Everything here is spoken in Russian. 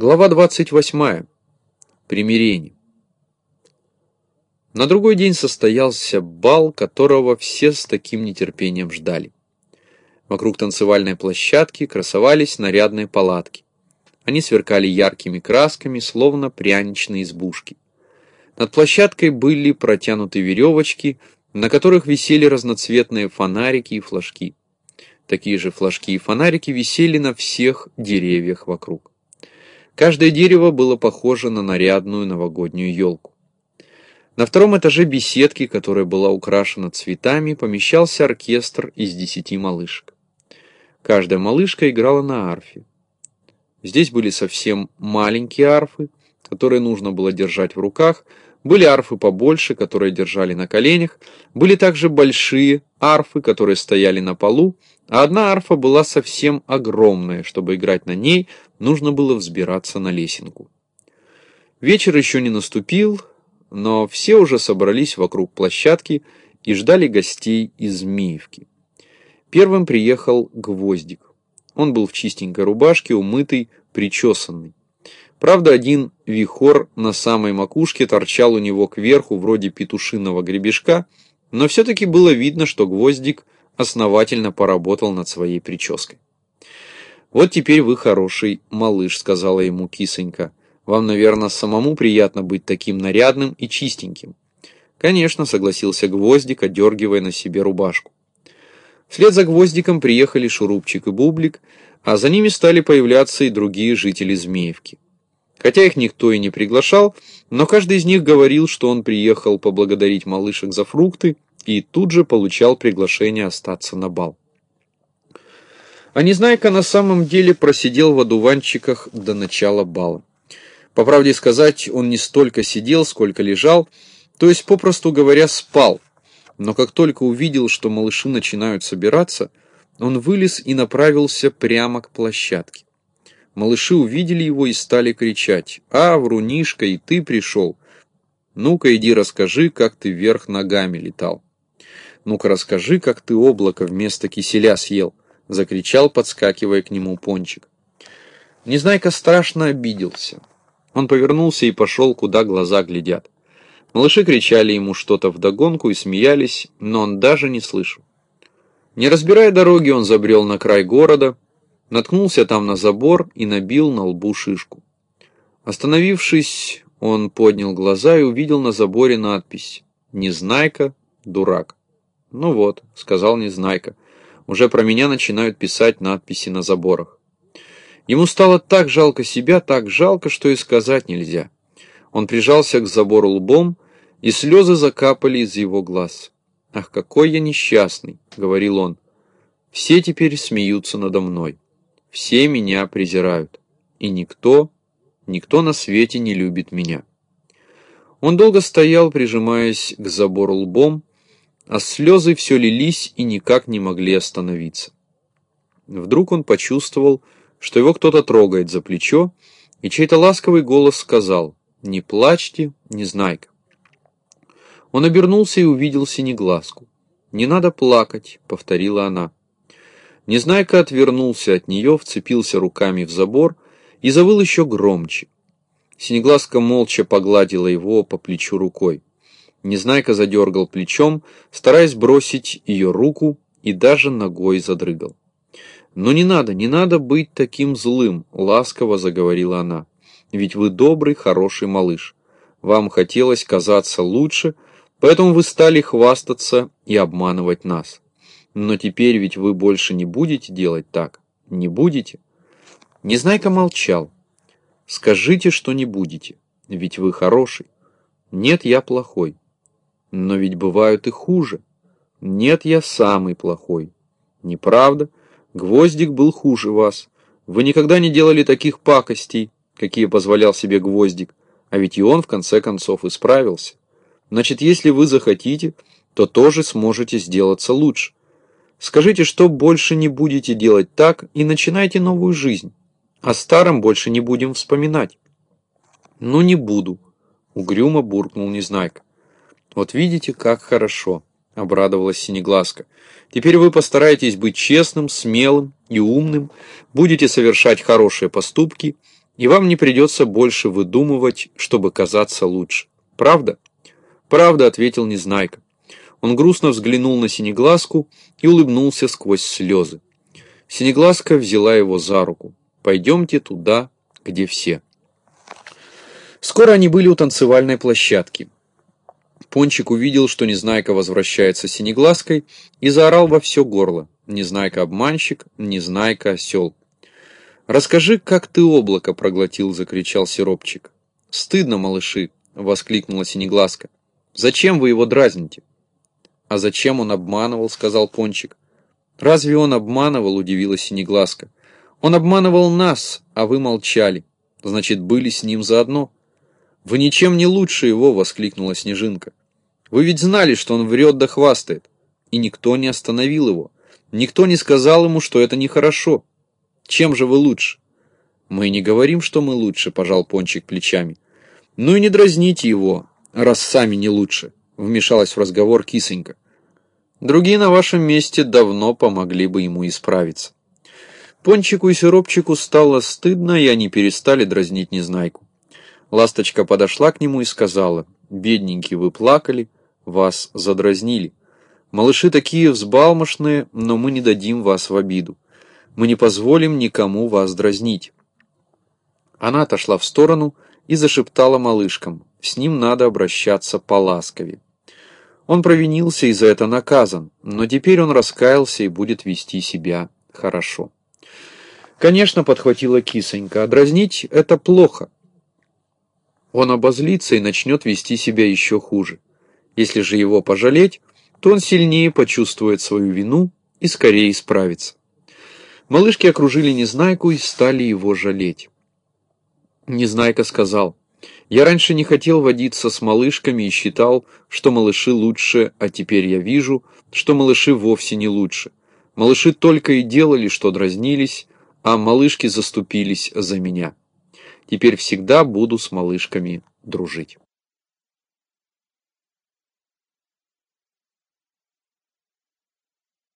Глава 28. Примирение. На другой день состоялся бал, которого все с таким нетерпением ждали. Вокруг танцевальной площадки красовались нарядные палатки. Они сверкали яркими красками, словно пряничные избушки. Над площадкой были протянуты веревочки, на которых висели разноцветные фонарики и флажки. Такие же флажки и фонарики висели на всех деревьях вокруг. Каждое дерево было похоже на нарядную новогоднюю елку. На втором этаже беседки, которая была украшена цветами, помещался оркестр из десяти малышек. Каждая малышка играла на арфе. Здесь были совсем маленькие арфы, которые нужно было держать в руках, были арфы побольше, которые держали на коленях, были также большие арфы, которые стояли на полу, а одна арфа была совсем огромная, чтобы играть на ней, нужно было взбираться на лесенку. Вечер еще не наступил, но все уже собрались вокруг площадки и ждали гостей из Змеевки. Первым приехал Гвоздик. Он был в чистенькой рубашке, умытый, причесанный. Правда, один вихор на самой макушке торчал у него кверху, вроде петушиного гребешка, но все-таки было видно, что Гвоздик – основательно поработал над своей прической. «Вот теперь вы хороший малыш», — сказала ему кисонька. «Вам, наверное, самому приятно быть таким нарядным и чистеньким». «Конечно», — согласился Гвоздик, одергивая на себе рубашку. Вслед за Гвоздиком приехали Шурупчик и Бублик, а за ними стали появляться и другие жители Змеевки. Хотя их никто и не приглашал, но каждый из них говорил, что он приехал поблагодарить малышек за фрукты, и тут же получал приглашение остаться на бал. А Незнайка на самом деле просидел в одуванчиках до начала бала. По правде сказать, он не столько сидел, сколько лежал, то есть, попросту говоря, спал. Но как только увидел, что малыши начинают собираться, он вылез и направился прямо к площадке. Малыши увидели его и стали кричать «А, врунишка, и ты пришел! Ну-ка иди расскажи, как ты вверх ногами летал». «Ну-ка расскажи, как ты облако вместо киселя съел!» — закричал, подскакивая к нему пончик. Незнайка страшно обиделся. Он повернулся и пошел, куда глаза глядят. Малыши кричали ему что-то вдогонку и смеялись, но он даже не слышал. Не разбирая дороги, он забрел на край города, наткнулся там на забор и набил на лбу шишку. Остановившись, он поднял глаза и увидел на заборе надпись «Незнайка, дурак». «Ну вот», — сказал Незнайка, — «уже про меня начинают писать надписи на заборах». Ему стало так жалко себя, так жалко, что и сказать нельзя. Он прижался к забору лбом, и слезы закапали из его глаз. «Ах, какой я несчастный!» — говорил он. «Все теперь смеются надо мной. Все меня презирают. И никто, никто на свете не любит меня». Он долго стоял, прижимаясь к забору лбом, а слезы все лились и никак не могли остановиться. Вдруг он почувствовал, что его кто-то трогает за плечо, и чей-то ласковый голос сказал «Не плачьте, Незнайка». Он обернулся и увидел синеглазку. «Не надо плакать», — повторила она. Незнайка отвернулся от нее, вцепился руками в забор и завыл еще громче. Синеглазка молча погладила его по плечу рукой. Незнайка задергал плечом, стараясь бросить ее руку, и даже ногой задрыгал. «Ну не надо, не надо быть таким злым», — ласково заговорила она. «Ведь вы добрый, хороший малыш. Вам хотелось казаться лучше, поэтому вы стали хвастаться и обманывать нас. Но теперь ведь вы больше не будете делать так. Не будете?» Незнайка молчал. «Скажите, что не будете, ведь вы хороший». «Нет, я плохой». Но ведь бывают и хуже. Нет, я самый плохой. Неправда. Гвоздик был хуже вас. Вы никогда не делали таких пакостей, какие позволял себе Гвоздик. А ведь и он, в конце концов, исправился. Значит, если вы захотите, то тоже сможете сделаться лучше. Скажите, что больше не будете делать так, и начинайте новую жизнь. О старом больше не будем вспоминать. Ну, не буду, угрюмо буркнул Незнайка. «Вот видите, как хорошо», — обрадовалась Синеглазка. «Теперь вы постараетесь быть честным, смелым и умным, будете совершать хорошие поступки, и вам не придется больше выдумывать, чтобы казаться лучше. Правда? Правда, ответил Незнайка. Он грустно взглянул на Синеглазку и улыбнулся сквозь слезы. Синеглазка взяла его за руку. «Пойдемте туда, где все». Скоро они были у танцевальной площадки. Пончик увидел, что Незнайка возвращается Синеглазкой и заорал во все горло. Незнайка обманщик, Незнайка осел. «Расскажи, как ты облако проглотил!» — закричал Сиропчик. «Стыдно, малыши!» — воскликнула Синеглазка. «Зачем вы его дразните?» «А зачем он обманывал?» — сказал Пончик. «Разве он обманывал?» — удивилась Синеглазка. «Он обманывал нас, а вы молчали. Значит, были с ним заодно». «Вы ничем не лучше его!» — воскликнула Снежинка. «Вы ведь знали, что он врет да хвастает, и никто не остановил его». Никто не сказал ему, что это нехорошо. Чем же вы лучше? Мы не говорим, что мы лучше, пожал Пончик плечами. Ну и не дразните его, раз сами не лучше, вмешалась в разговор кисонька. Другие на вашем месте давно помогли бы ему исправиться. Пончику и Сиропчику стало стыдно, и они перестали дразнить Незнайку. Ласточка подошла к нему и сказала, «Бедненький, вы плакали, вас задразнили. Малыши такие взбалмошные, но мы не дадим вас в обиду. Мы не позволим никому вас дразнить. Она отошла в сторону и зашептала малышкам. С ним надо обращаться поласковее. Он провинился и за это наказан, но теперь он раскаялся и будет вести себя хорошо. Конечно, подхватила кисонька, дразнить это плохо. Он обозлится и начнет вести себя еще хуже. Если же его пожалеть, то он сильнее почувствует свою вину и скорее исправится. Малышки окружили Незнайку и стали его жалеть. Незнайка сказал, «Я раньше не хотел водиться с малышками и считал, что малыши лучше, а теперь я вижу, что малыши вовсе не лучше. Малыши только и делали, что дразнились, а малышки заступились за меня. Теперь всегда буду с малышками дружить».